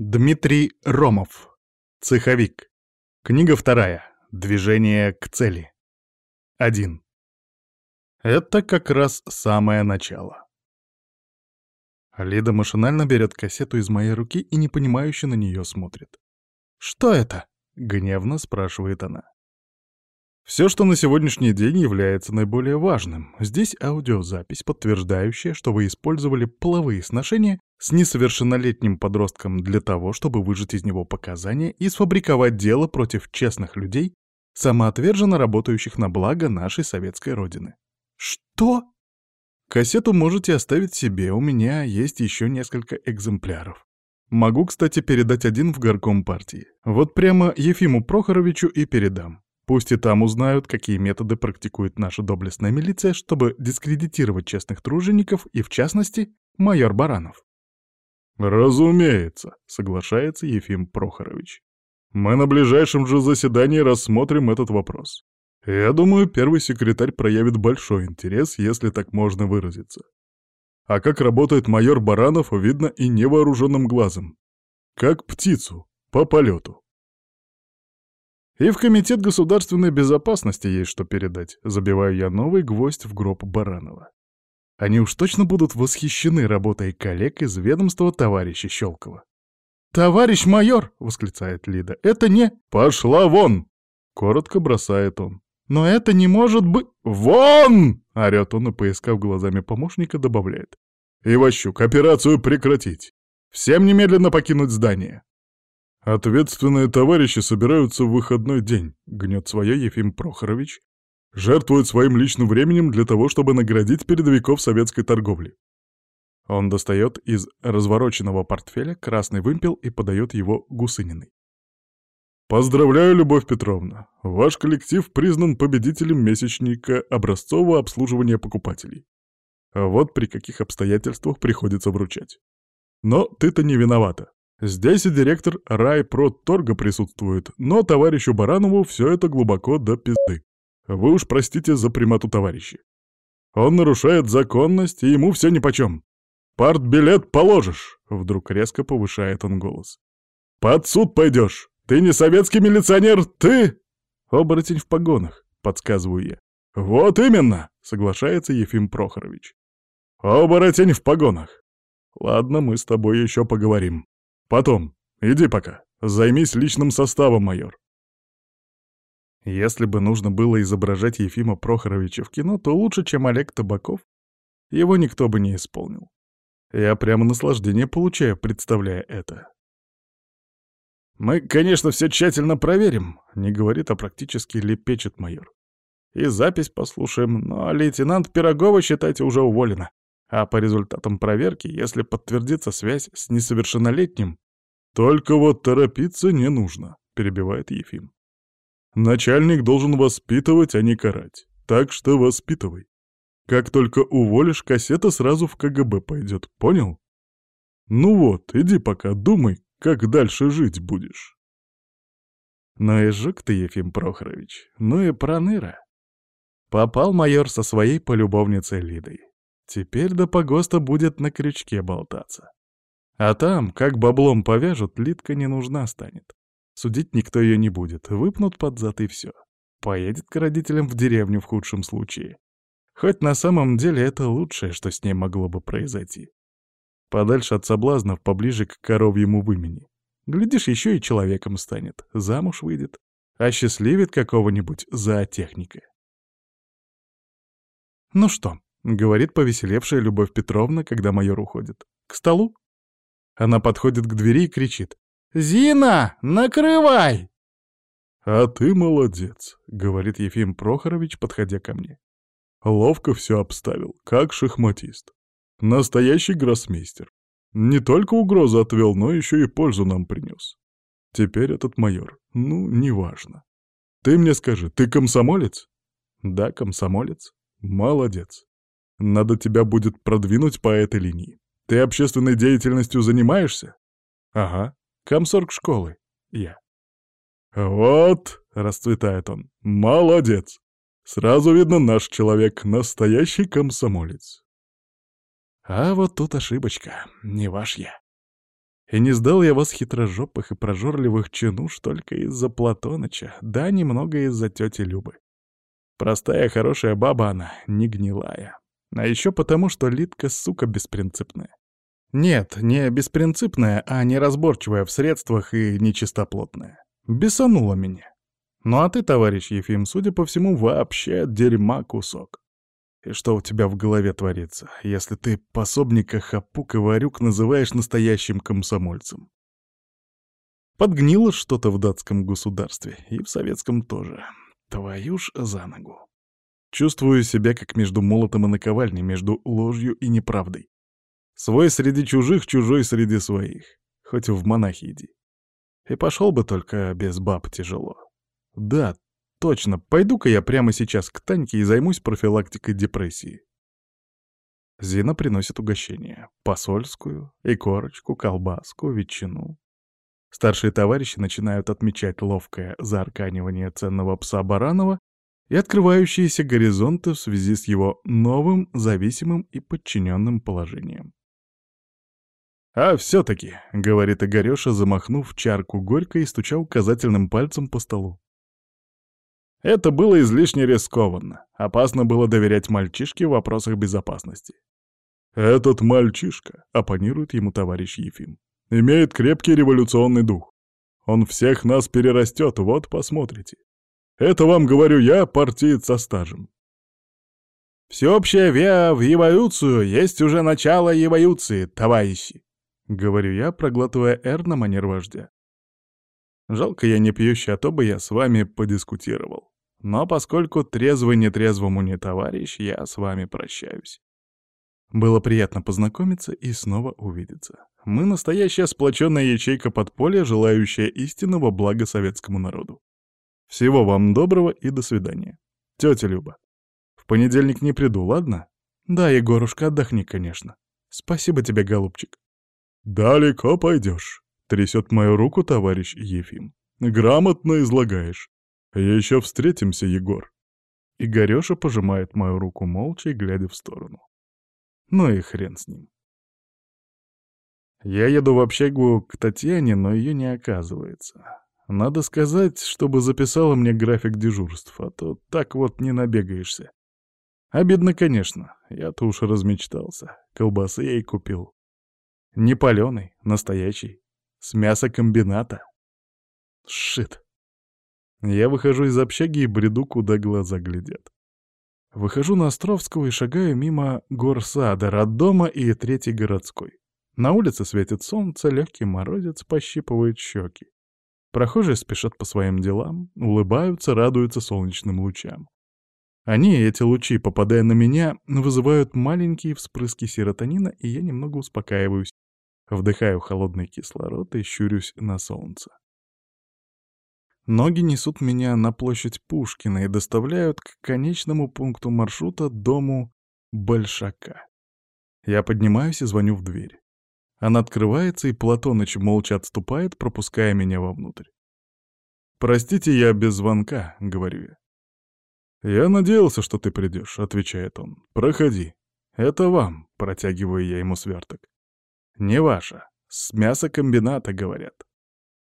Дмитрий Ромов. Цеховик. Книга вторая. Движение к цели. Один. Это как раз самое начало. Лида машинально берет кассету из моей руки и непонимающе на нее смотрит. «Что это?» — гневно спрашивает она. Все, что на сегодняшний день является наиболее важным. Здесь аудиозапись, подтверждающая, что вы использовали половые сношения с несовершеннолетним подростком для того, чтобы выжать из него показания и сфабриковать дело против честных людей, самоотверженно работающих на благо нашей советской родины. Что? Кассету можете оставить себе, у меня есть еще несколько экземпляров. Могу, кстати, передать один в горком партии. Вот прямо Ефиму Прохоровичу и передам. Пусть и там узнают, какие методы практикует наша доблестная милиция, чтобы дискредитировать честных тружеников и, в частности, майор Баранов. «Разумеется», — соглашается Ефим Прохорович. «Мы на ближайшем же заседании рассмотрим этот вопрос. Я думаю, первый секретарь проявит большой интерес, если так можно выразиться. А как работает майор Баранов, видно и невооруженным глазом. Как птицу, по полету. И в Комитет государственной безопасности есть что передать. Забиваю я новый гвоздь в гроб Баранова. Они уж точно будут восхищены работой коллег из ведомства товарища Щелкова. «Товарищ майор!» — восклицает Лида. «Это не...» «Пошла вон!» — коротко бросает он. «Но это не может быть...» «Вон!» — орёт он и, поискав глазами помощника, добавляет. «Иващук, операцию прекратить! Всем немедленно покинуть здание!» Ответственные товарищи собираются в выходной день, гнет свое Ефим Прохорович, жертвуют своим личным временем для того, чтобы наградить передовиков советской торговли. Он достает из развороченного портфеля красный вымпел и подает его Гусыниной. «Поздравляю, Любовь Петровна! Ваш коллектив признан победителем месячника образцового обслуживания покупателей. Вот при каких обстоятельствах приходится вручать. Но ты-то не виновата. Здесь и директор райпродторга присутствует, но товарищу Баранову все это глубоко до пизды. Вы уж простите за примату товарищи. Он нарушает законность, и ему все нипочем. Партбилет положишь!» — вдруг резко повышает он голос. «Под суд пойдешь! Ты не советский милиционер, ты...» «Оборотень в погонах», — подсказываю я. «Вот именно!» — соглашается Ефим Прохорович. «Оборотень в погонах. Ладно, мы с тобой еще поговорим. Потом. Иди пока. Займись личным составом, майор. Если бы нужно было изображать Ефима Прохоровича в кино, то лучше, чем Олег Табаков, его никто бы не исполнил. Я прямо наслаждение получаю, представляя это. «Мы, конечно, все тщательно проверим», — не говорит, а практически лепечет майор. «И запись послушаем, но лейтенант Пирогова, считайте, уже уволена. А по результатам проверки, если подтвердится связь с несовершеннолетним... «Только вот торопиться не нужно», — перебивает Ефим. «Начальник должен воспитывать, а не карать. Так что воспитывай. Как только уволишь, кассета сразу в КГБ пойдет, понял? Ну вот, иди пока думай, как дальше жить будешь». Ну и жук ты, Ефим Прохорович, ну и проныра. Попал майор со своей полюбовницей Лидой. Теперь до погоста будет на крючке болтаться. А там, как баблом повяжут, Литка не нужна станет. Судить никто ее не будет, выпнут под зад и все. Поедет к родителям в деревню в худшем случае. Хоть на самом деле это лучшее, что с ней могло бы произойти. Подальше от соблазнов, поближе к коровьему вымени. Глядишь, еще и человеком станет, замуж выйдет, осчастливит какого-нибудь зоотехника. Ну что, — говорит повеселевшая Любовь Петровна, когда майор уходит. «К столу?» Она подходит к двери и кричит. «Зина, накрывай!» «А ты молодец», — говорит Ефим Прохорович, подходя ко мне. Ловко все обставил, как шахматист. Настоящий гроссмейстер. Не только угрозу отвел, но еще и пользу нам принес. Теперь этот майор. Ну, неважно. Ты мне скажи, ты комсомолец? Да, комсомолец. Молодец. Надо тебя будет продвинуть по этой линии. Ты общественной деятельностью занимаешься? Ага. Комсорг школы. Я. Вот, расцветает он. Молодец. Сразу видно наш человек, настоящий комсомолец. А вот тут ошибочка, не ваш я. И не сдал я вас хитрожопых и прожорливых чинуш только из-за Платоныча, да немного из-за тети Любы. Простая хорошая баба она, не гнилая. А еще потому, что Литка, сука, беспринципная. Нет, не беспринципная, а неразборчивая в средствах и нечистоплотная. Бесанула меня. Ну а ты, товарищ Ефим, судя по всему, вообще дерьма кусок. И что у тебя в голове творится, если ты пособника Хапук и Варюк называешь настоящим комсомольцем? Подгнило что-то в датском государстве, и в советском тоже. Твою ж за ногу. Чувствую себя как между молотом и наковальней, между ложью и неправдой. Свой среди чужих, чужой среди своих. Хоть в монахи иди. И пошел бы только без баб тяжело. Да, точно, пойду-ка я прямо сейчас к Таньке и займусь профилактикой депрессии. Зина приносит угощение. Посольскую, и корочку, колбаску, ветчину. Старшие товарищи начинают отмечать ловкое заарканивание ценного пса Баранова и открывающиеся горизонты в связи с его новым, зависимым и подчиненным положением. «А все-таки», — говорит Игореша, замахнув чарку горько и стуча указательным пальцем по столу. Это было излишне рискованно. Опасно было доверять мальчишке в вопросах безопасности. «Этот мальчишка», — оппонирует ему товарищ Ефим, — «имеет крепкий революционный дух. Он всех нас перерастет, вот посмотрите. Это вам говорю я, партиец со стажем. Всеобщая вера в эволюцию есть уже начало эволюции, товарищи. — говорю я, проглатывая «Р» на манер вождя. Жалко, я не пьющий, а то бы я с вами подискутировал. Но поскольку трезвый нетрезвому не товарищ, я с вами прощаюсь. Было приятно познакомиться и снова увидеться. Мы настоящая сплоченная ячейка подполья, желающая истинного блага советскому народу. Всего вам доброго и до свидания. Тетя Люба. В понедельник не приду, ладно? Да, Егорушка, отдохни, конечно. Спасибо тебе, голубчик. «Далеко пойдешь», — трясет мою руку товарищ Ефим. «Грамотно излагаешь. Еще встретимся, Егор». Игореша пожимает мою руку молча и глядя в сторону. Ну и хрен с ним. Я еду в общагу к Татьяне, но ее не оказывается. Надо сказать, чтобы записала мне график дежурств, а то так вот не набегаешься. Обидно, конечно, я-то уж размечтался. Колбасы я и купил. Не паленый, настоящий. С мясокомбината. Шит. Я выхожу из общаги и бреду, куда глаза глядят. Выхожу на Островского и шагаю мимо горсада, роддома и третьей городской. На улице светит солнце, легкий морозец пощипывает щеки. Прохожие спешат по своим делам, улыбаются, радуются солнечным лучам. Они, эти лучи, попадая на меня, вызывают маленькие вспрыски серотонина, и я немного успокаиваюсь, вдыхаю холодный кислород и щурюсь на солнце. Ноги несут меня на площадь Пушкина и доставляют к конечному пункту маршрута дому Большака. Я поднимаюсь и звоню в дверь. Она открывается, и Платоныч молча отступает, пропуская меня вовнутрь. «Простите, я без звонка», — говорю я. «Я надеялся, что ты придешь», — отвечает он. «Проходи. Это вам», — протягиваю я ему сверток. «Не ваша. С мясокомбината, говорят».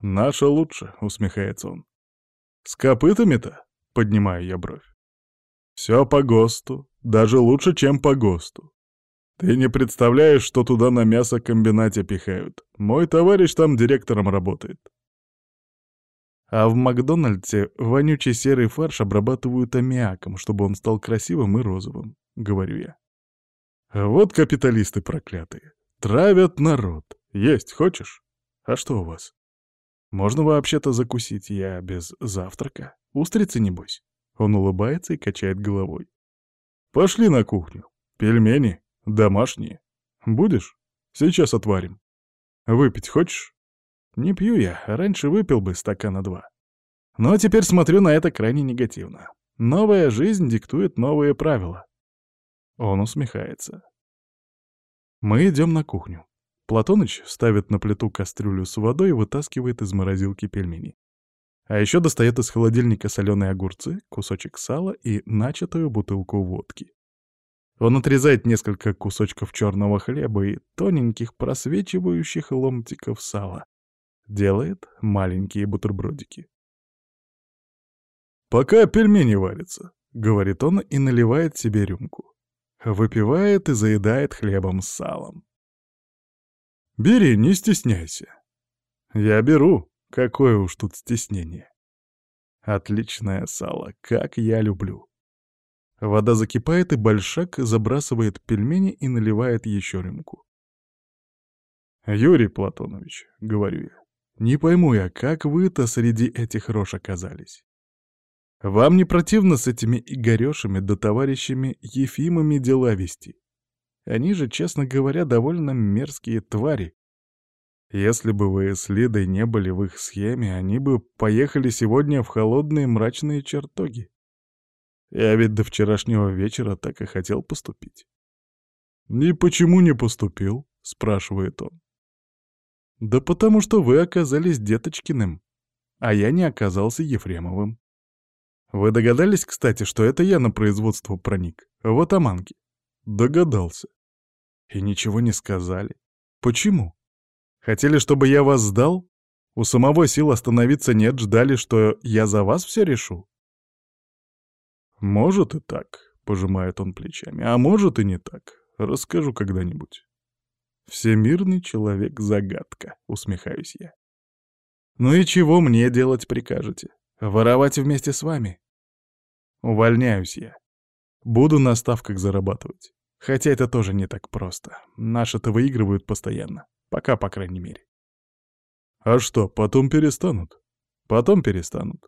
«Наша лучше», — усмехается он. «С копытами-то?» — поднимаю я бровь. «Все по ГОСТу. Даже лучше, чем по ГОСТу. Ты не представляешь, что туда на мясокомбинате пихают. Мой товарищ там директором работает. А в Макдональдсе вонючий серый фарш обрабатывают аммиаком, чтобы он стал красивым и розовым, — говорю я. Вот капиталисты проклятые. Травят народ. Есть хочешь? А что у вас? Можно вообще-то закусить я без завтрака. Устрицы, небось. Он улыбается и качает головой. Пошли на кухню. Пельмени. Домашние. Будешь? Сейчас отварим. Выпить хочешь? Не пью я, раньше выпил бы стакана два. Но теперь смотрю на это крайне негативно. Новая жизнь диктует новые правила. Он усмехается. Мы идем на кухню. Платоныч ставит на плиту кастрюлю с водой и вытаскивает из морозилки пельмени. А еще достает из холодильника соленые огурцы, кусочек сала и начатую бутылку водки. Он отрезает несколько кусочков черного хлеба и тоненьких просвечивающих ломтиков сала. Делает маленькие бутербродики. «Пока пельмени варятся», — говорит он и наливает себе рюмку. Выпивает и заедает хлебом с салом. «Бери, не стесняйся». «Я беру. Какое уж тут стеснение». Отличное сало, как я люблю. Вода закипает, и большак забрасывает пельмени и наливает еще рюмку. «Юрий Платонович», — говорю я, — «не пойму я, как вы-то среди этих рож оказались? Вам не противно с этими Игорешами да товарищами Ефимами дела вести? Они же, честно говоря, довольно мерзкие твари. Если бы вы с Лидой не были в их схеме, они бы поехали сегодня в холодные мрачные чертоги. Я ведь до вчерашнего вечера так и хотел поступить. «И почему не поступил?» — спрашивает он. «Да потому что вы оказались Деточкиным, а я не оказался Ефремовым. Вы догадались, кстати, что это я на производство проник? В атаманке. Догадался. И ничего не сказали. Почему? Хотели, чтобы я вас сдал? У самого сил остановиться нет, ждали, что я за вас все решу? Может и так, пожимает он плечами, а может и не так. Расскажу когда-нибудь. Всемирный человек-загадка, усмехаюсь я. Ну и чего мне делать прикажете? Воровать вместе с вами? Увольняюсь я. Буду на ставках зарабатывать. Хотя это тоже не так просто. Наши-то выигрывают постоянно. Пока, по крайней мере. А что, потом перестанут? Потом перестанут.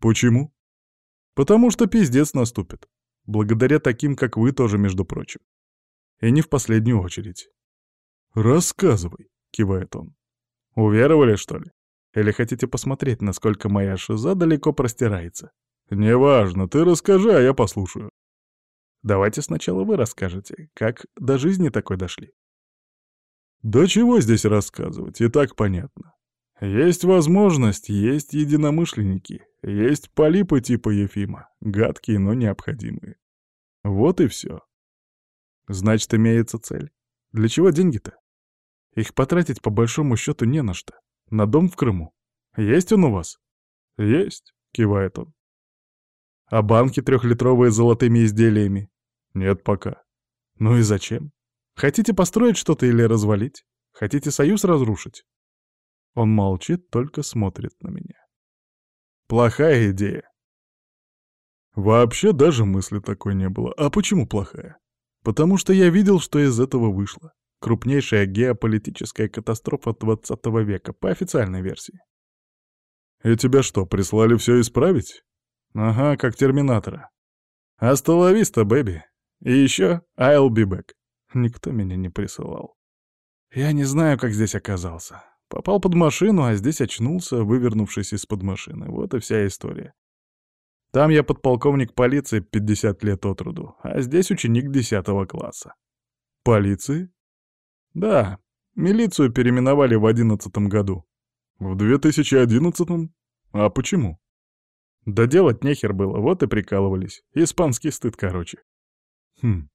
Почему? Потому что пиздец наступит. Благодаря таким, как вы тоже, между прочим. И не в последнюю очередь. «Рассказывай», — кивает он. «Уверовали, что ли? Или хотите посмотреть, насколько моя шиза далеко простирается? Неважно, ты расскажи, а я послушаю. Давайте сначала вы расскажете, как до жизни такой дошли. Да чего здесь рассказывать, и так понятно. Есть возможность, есть единомышленники, есть полипы типа Ефима, гадкие, но необходимые. Вот и все. Значит, имеется цель. Для чего деньги-то? Их потратить по большому счету не на что. На дом в Крыму. Есть он у вас? Есть, кивает он. А банки трехлитровые с золотыми изделиями? Нет пока. Ну и зачем? Хотите построить что-то или развалить? Хотите союз разрушить? Он молчит, только смотрит на меня. Плохая идея. Вообще даже мысли такой не было. А почему плохая? Потому что я видел, что из этого вышло. Крупнейшая геополитическая катастрофа 20 века, по официальной версии. И тебя что, прислали все исправить? Ага, как Терминатора. Астоловиста, бэби. И еще I'll be back. Никто меня не присылал. Я не знаю, как здесь оказался. Попал под машину, а здесь очнулся, вывернувшись из-под машины. Вот и вся история. Там я подполковник полиции 50 лет от роду, а здесь ученик 10 класса. Полиции? Да, милицию переименовали в 11 году. В 2011? А почему? Да делать нехер было, вот и прикалывались. Испанский стыд, короче. Хм.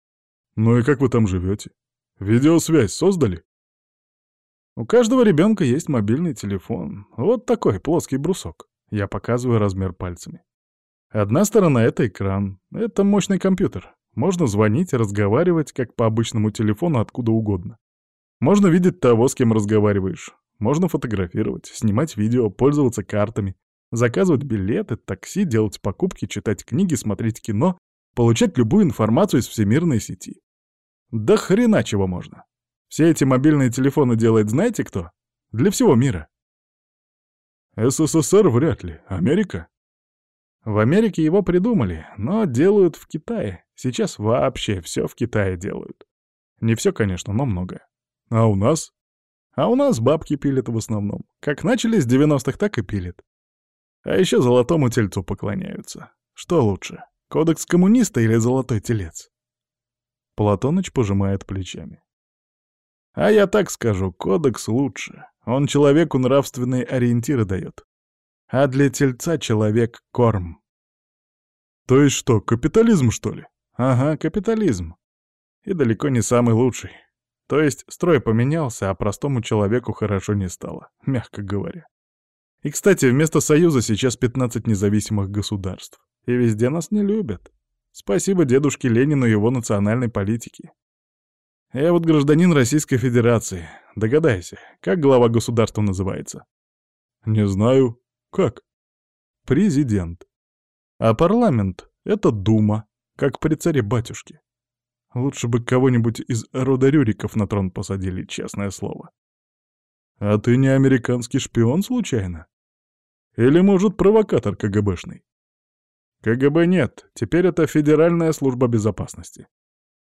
Ну и как вы там живете? Видеосвязь создали? У каждого ребенка есть мобильный телефон. Вот такой плоский брусок. Я показываю размер пальцами. Одна сторона — это экран. Это мощный компьютер. Можно звонить, разговаривать, как по обычному телефону, откуда угодно. Можно видеть того, с кем разговариваешь. Можно фотографировать, снимать видео, пользоваться картами, заказывать билеты, такси, делать покупки, читать книги, смотреть кино, получать любую информацию из всемирной сети. Да хрена чего можно. Все эти мобильные телефоны делает знаете кто? Для всего мира. СССР вряд ли. Америка? В Америке его придумали, но делают в Китае. Сейчас вообще все в Китае делают. Не все, конечно, но многое. А у нас? А у нас бабки пилят в основном. Как начали с 90-х, так и пилят. А еще золотому тельцу поклоняются. Что лучше, кодекс коммуниста или золотой телец? Платоныч пожимает плечами. А я так скажу, кодекс лучше. Он человеку нравственные ориентиры дает. А для тельца человек — корм. То есть что, капитализм, что ли? Ага, капитализм. И далеко не самый лучший. То есть строй поменялся, а простому человеку хорошо не стало, мягко говоря. И, кстати, вместо Союза сейчас 15 независимых государств. И везде нас не любят. Спасибо дедушке Ленину и его национальной политике. Я вот гражданин Российской Федерации. Догадайся, как глава государства называется? Не знаю. Как? Президент. А парламент — это Дума, как при царе-батюшке. Лучше бы кого-нибудь из рода Рюриков на трон посадили, честное слово. А ты не американский шпион, случайно? Или, может, провокатор КГБшный? КГБ нет, теперь это Федеральная служба безопасности.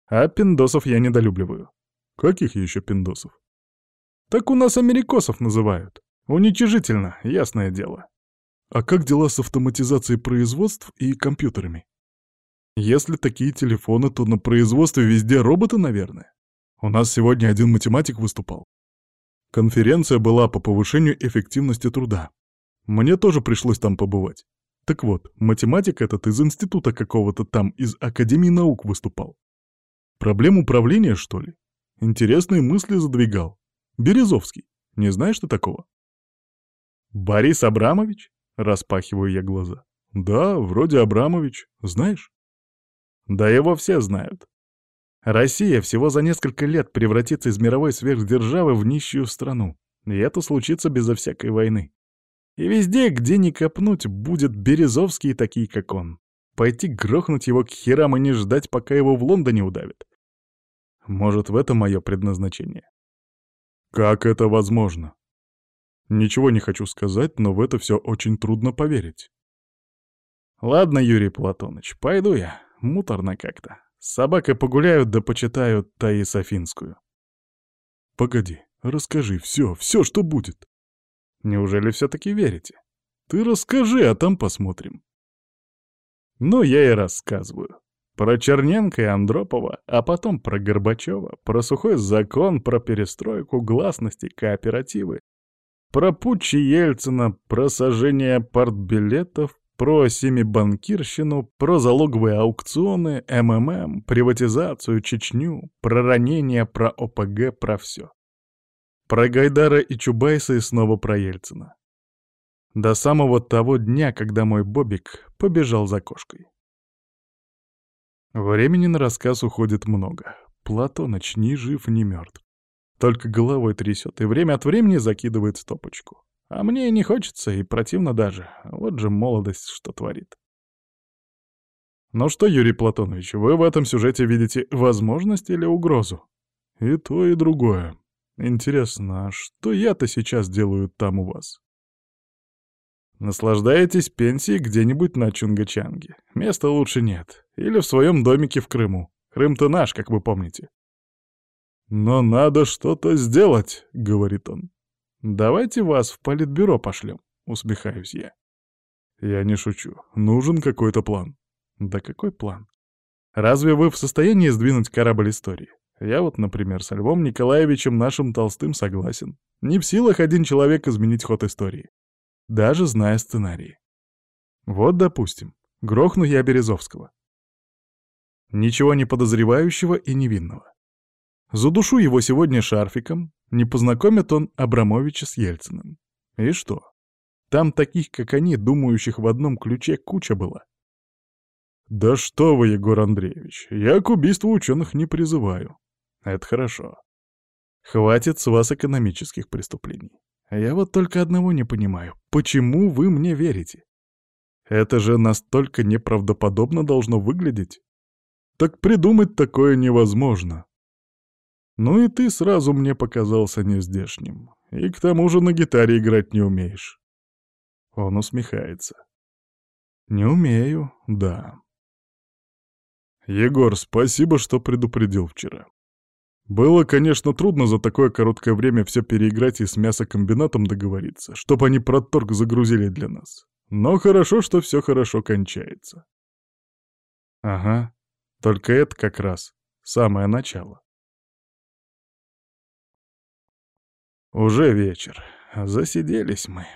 А пиндосов я недолюбливаю. Каких еще пиндосов? Так у нас америкосов называют. Уничижительно, ясное дело. А как дела с автоматизацией производств и компьютерами? Если такие телефоны, то на производстве везде роботы, наверное. У нас сегодня один математик выступал. Конференция была по повышению эффективности труда. Мне тоже пришлось там побывать. Так вот, математик этот из института какого-то там, из Академии наук выступал. Проблем управления, что ли? Интересные мысли задвигал. Березовский. Не знаешь ты такого? Борис Абрамович? Распахиваю я глаза. Да, вроде Абрамович. Знаешь? Да его все знают. Россия всего за несколько лет превратится из мировой сверхдержавы в нищую страну. И это случится безо всякой войны. И везде, где ни копнуть, будет Березовский такие, как он. Пойти грохнуть его к херам и не ждать, пока его в Лондоне удавят. Может, в этом мое предназначение? Как это возможно? Ничего не хочу сказать, но в это все очень трудно поверить. Ладно, Юрий Платоныч, пойду я. Муторно как-то. С собакой погуляют да почитают Таис Афинскую. Погоди, расскажи все, все, что будет. Неужели все-таки верите? Ты расскажи, а там посмотрим. Ну, я и рассказываю. Про Черненко и Андропова, а потом про Горбачева, про сухой закон, про перестройку, гласности, кооперативы, про путчи Ельцина, про сожжение партбилетов, про семибанкирщину, про залоговые аукционы, МММ, приватизацию, Чечню, про ранения, про ОПГ, про все. Про Гайдара и Чубайса и снова про Ельцина. До самого того дня, когда мой Бобик побежал за кошкой. Времени на рассказ уходит много. Платоныч ни жив, ни мертв. Только головой трясет и время от времени закидывает стопочку. А мне не хочется, и противно даже. Вот же молодость, что творит. Ну что, Юрий Платонович, вы в этом сюжете видите возможность или угрозу? И то, и другое. Интересно, а что я-то сейчас делаю там у вас? Наслаждаетесь пенсией где-нибудь на Чунгачанге. Места лучше нет. Или в своем домике в Крыму. Крым-то наш, как вы помните. «Но надо что-то сделать», — говорит он. «Давайте вас в политбюро пошлем», — усмехаюсь я. Я не шучу. Нужен какой-то план. Да какой план? Разве вы в состоянии сдвинуть корабль истории? Я вот, например, со Львом Николаевичем нашим Толстым согласен. Не в силах один человек изменить ход истории даже зная сценарии. Вот, допустим, грохну я Березовского. Ничего не подозревающего и невинного. Задушу его сегодня шарфиком, не познакомит он Абрамовича с Ельциным. И что? Там таких, как они, думающих в одном ключе, куча была. Да что вы, Егор Андреевич, я к убийству ученых не призываю. Это хорошо. Хватит с вас экономических преступлений. Я вот только одного не понимаю. Почему вы мне верите? Это же настолько неправдоподобно должно выглядеть. Так придумать такое невозможно. Ну и ты сразу мне показался нездешним. И к тому же на гитаре играть не умеешь. Он усмехается. Не умею, да. Егор, спасибо, что предупредил вчера. Было, конечно, трудно за такое короткое время все переиграть и с мясокомбинатом договориться, чтобы они про торг загрузили для нас. Но хорошо, что все хорошо кончается. Ага, только это как раз самое начало. Уже вечер. Засиделись мы.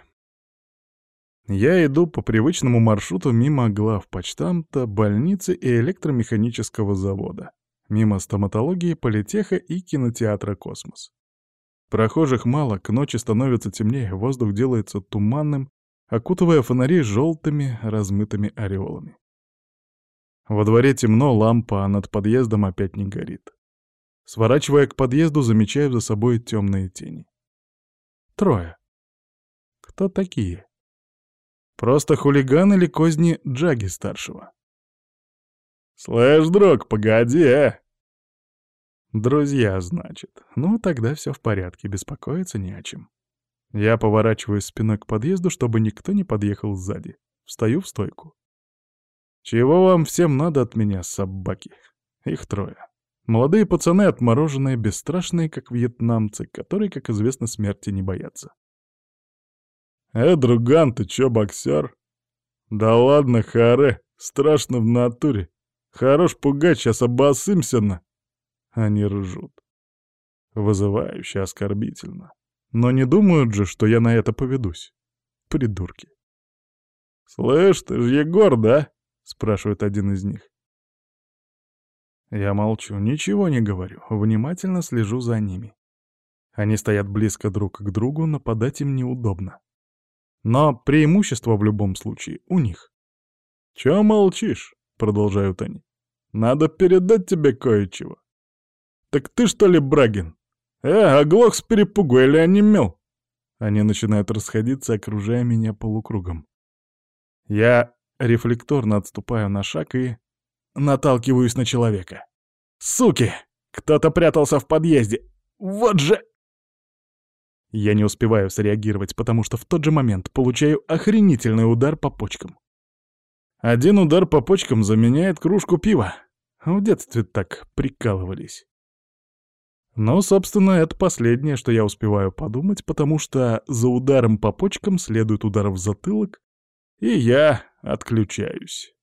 Я иду по привычному маршруту мимо глав почтамта, больницы и электромеханического завода. Мимо стоматологии, политеха и кинотеатра «Космос». Прохожих мало, к ночи становится темнее, воздух делается туманным, окутывая фонари желтыми размытыми ореолами. Во дворе темно, лампа а над подъездом опять не горит. Сворачивая к подъезду, замечаю за собой темные тени. Трое. Кто такие? Просто хулиган или козни Джаги-старшего? «Слышь, друг, погоди, а!» Друзья, значит. Ну, тогда все в порядке, беспокоиться не о чем. Я поворачиваюсь спиной к подъезду, чтобы никто не подъехал сзади. Встаю в стойку. Чего вам всем надо от меня, собаки? Их трое. Молодые пацаны, отмороженные, бесстрашные, как вьетнамцы, которые, как известно, смерти не боятся. «Э, друган, ты чё, боксер?» «Да ладно, харе, страшно в натуре. Хорош пугать, сейчас обоссымся на...» Они ржут. Вызывающе, оскорбительно. Но не думают же, что я на это поведусь. Придурки. «Слышь, ты же Егор, да?» — спрашивает один из них. Я молчу, ничего не говорю, внимательно слежу за ними. Они стоят близко друг к другу, нападать им неудобно. Но преимущество в любом случае у них. «Чё молчишь?» — продолжают они. «Надо передать тебе кое-чего». «Так ты что ли Брагин? Э, оглох с перепугу или онемел?» Они начинают расходиться, окружая меня полукругом. Я рефлекторно отступаю на шаг и наталкиваюсь на человека. «Суки! Кто-то прятался в подъезде! Вот же...» Я не успеваю среагировать, потому что в тот же момент получаю охренительный удар по почкам. Один удар по почкам заменяет кружку пива. В детстве так прикалывались. Но, собственно, это последнее, что я успеваю подумать, потому что за ударом по почкам следует удар в затылок, и я отключаюсь.